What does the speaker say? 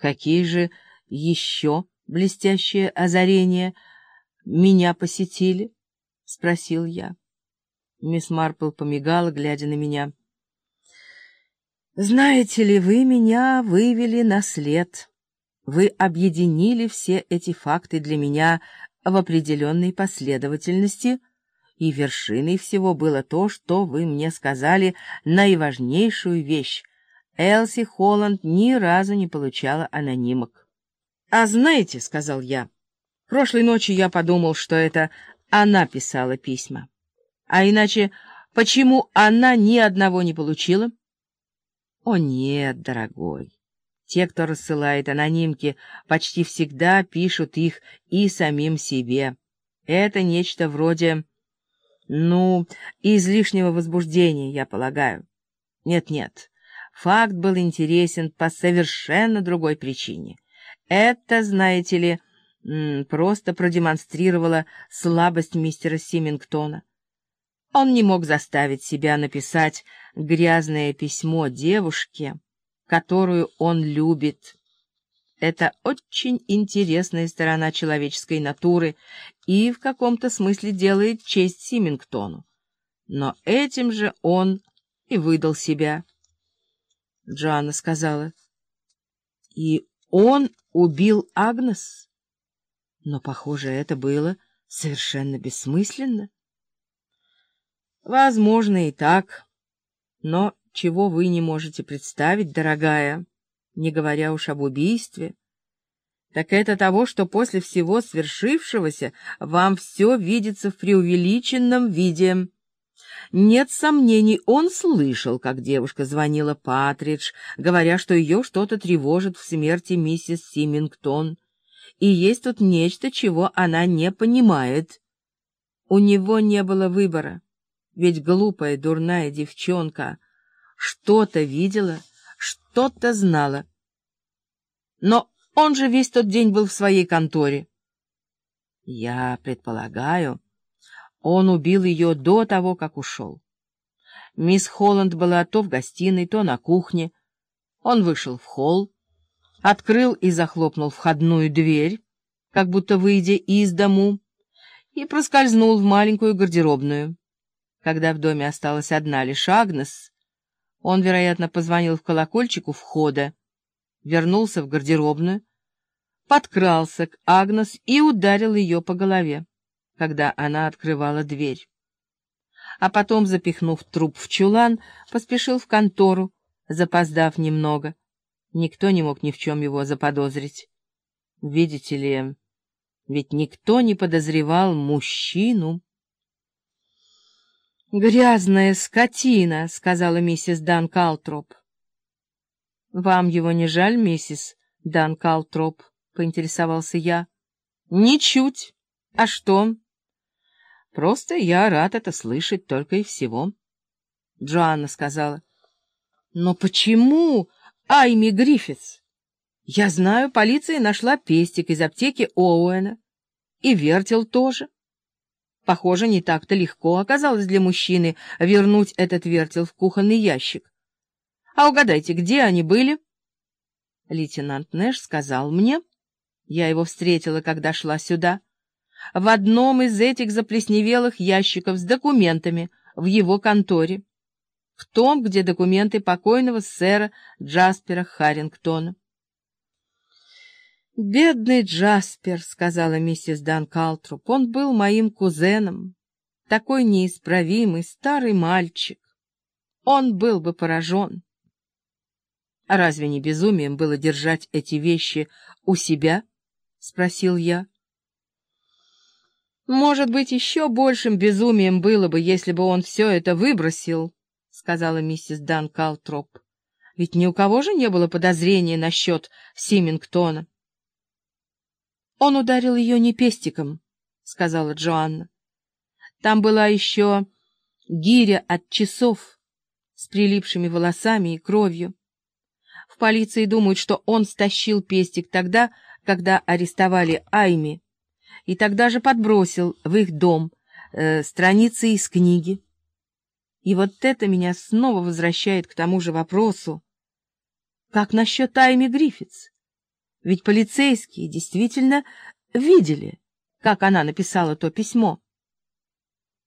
Какие же еще блестящие озарения меня посетили? — спросил я. Мисс Марпл помигала, глядя на меня. «Знаете ли, вы меня вывели на след. Вы объединили все эти факты для меня в определенной последовательности, и вершиной всего было то, что вы мне сказали наиважнейшую вещь. Элси Холланд ни разу не получала анонимок. «А знаете, — сказал я, — прошлой ночью я подумал, что это она писала письма. А иначе, почему она ни одного не получила? О нет, дорогой. Те, кто рассылает анонимки, почти всегда пишут их и самим себе. Это нечто вроде, ну, излишнего возбуждения, я полагаю. Нет-нет, факт был интересен по совершенно другой причине. Это, знаете ли, просто продемонстрировало слабость мистера Симингтона. Он не мог заставить себя написать грязное письмо девушке, которую он любит. Это очень интересная сторона человеческой натуры и в каком-то смысле делает честь Симингтону. Но этим же он и выдал себя. Джоанна сказала. И он убил Агнес? Но, похоже, это было совершенно бессмысленно. Возможно, и так. Но чего вы не можете представить, дорогая, не говоря уж об убийстве, так это того, что после всего свершившегося вам все видится в преувеличенном виде. Нет сомнений, он слышал, как девушка звонила Патридж, говоря, что ее что-то тревожит в смерти миссис Симингтон, и есть тут нечто, чего она не понимает. У него не было выбора. Ведь глупая, дурная девчонка что-то видела, что-то знала. Но он же весь тот день был в своей конторе. Я предполагаю, он убил ее до того, как ушел. Мисс Холланд была то в гостиной, то на кухне. Он вышел в холл, открыл и захлопнул входную дверь, как будто выйдя из дому, и проскользнул в маленькую гардеробную. Когда в доме осталась одна лишь Агнес, он, вероятно, позвонил в колокольчик у входа, вернулся в гардеробную, подкрался к Агнес и ударил ее по голове, когда она открывала дверь. А потом, запихнув труп в чулан, поспешил в контору, запоздав немного. Никто не мог ни в чем его заподозрить. Видите ли, ведь никто не подозревал мужчину, «Грязная скотина», — сказала миссис Дан Калтроп. «Вам его не жаль, миссис Дан Калтроп?» — поинтересовался я. «Ничуть. А что?» «Просто я рад это слышать только и всего». Джоанна сказала. «Но почему Айми Гриффитс? Я знаю, полиция нашла пестик из аптеки Оуэна. И вертел тоже». Похоже, не так-то легко оказалось для мужчины вернуть этот вертел в кухонный ящик. А угадайте, где они были? Лейтенант Нэш сказал мне, я его встретила, когда шла сюда, в одном из этих заплесневелых ящиков с документами в его конторе, в том, где документы покойного сэра Джаспера Харрингтона. «Бедный Джаспер», — сказала миссис Дан Калтруп, — «он был моим кузеном, такой неисправимый старый мальчик. Он был бы поражен». «А разве не безумием было держать эти вещи у себя?» — спросил я. «Может быть, еще большим безумием было бы, если бы он все это выбросил», — сказала миссис Дан Калтроп. «Ведь ни у кого же не было подозрения насчет Симингтона». Он ударил ее не пестиком, — сказала Джоанна. Там была еще гиря от часов с прилипшими волосами и кровью. В полиции думают, что он стащил пестик тогда, когда арестовали Айми, и тогда же подбросил в их дом э, страницы из книги. И вот это меня снова возвращает к тому же вопросу. Как насчет Айми Гриффитс? Ведь полицейские действительно видели, как она написала то письмо.